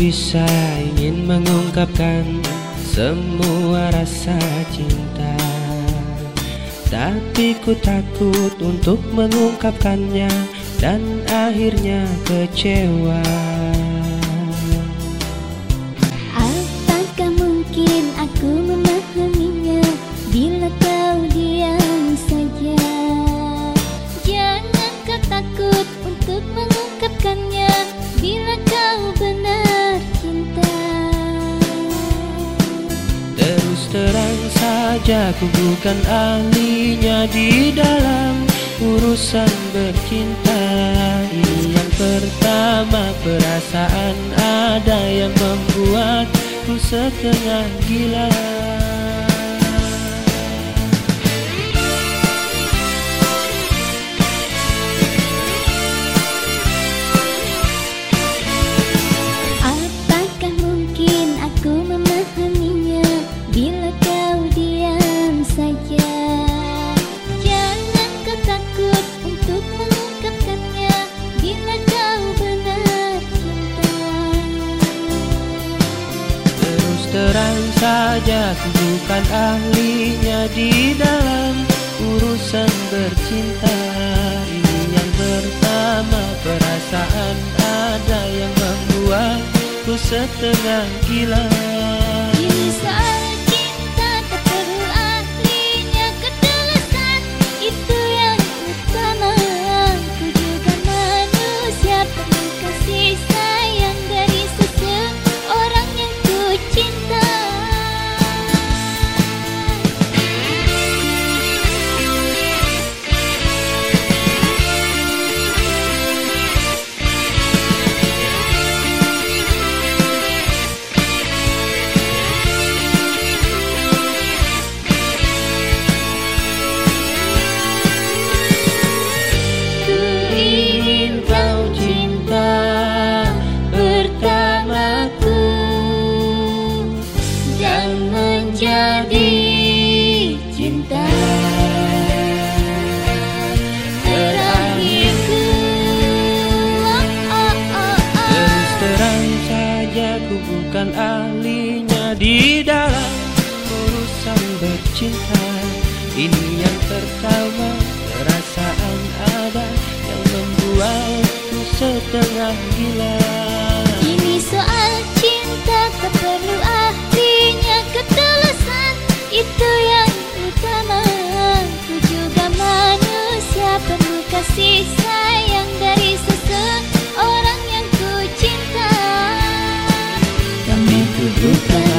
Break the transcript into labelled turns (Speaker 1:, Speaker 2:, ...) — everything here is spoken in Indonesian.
Speaker 1: bisa ingin mengungkapkan semua rasa cinta. Tapi ku takut untuk mengungkapkannya dan akhirnya kecewa
Speaker 2: saja
Speaker 1: ku bukan ahlinya di dalam urusan bercinta. Ini yang pertama perasaan ada yang membuatku setengah gila
Speaker 2: saja
Speaker 1: ku bukan ahlinya di dalam urusan bercinta. Ini yang pertama perasaan ada yang membuatku setengah gila
Speaker 2: Dan menjadi cinta. Terakhirku oh, oh, oh, oh.
Speaker 1: Terus terang saja ku bukan ahlinya di dalam urusan bercinta. Ini yang pertama perasaan ada yang membuatku setengah gila.
Speaker 2: Ini soal cinta tak perlu You can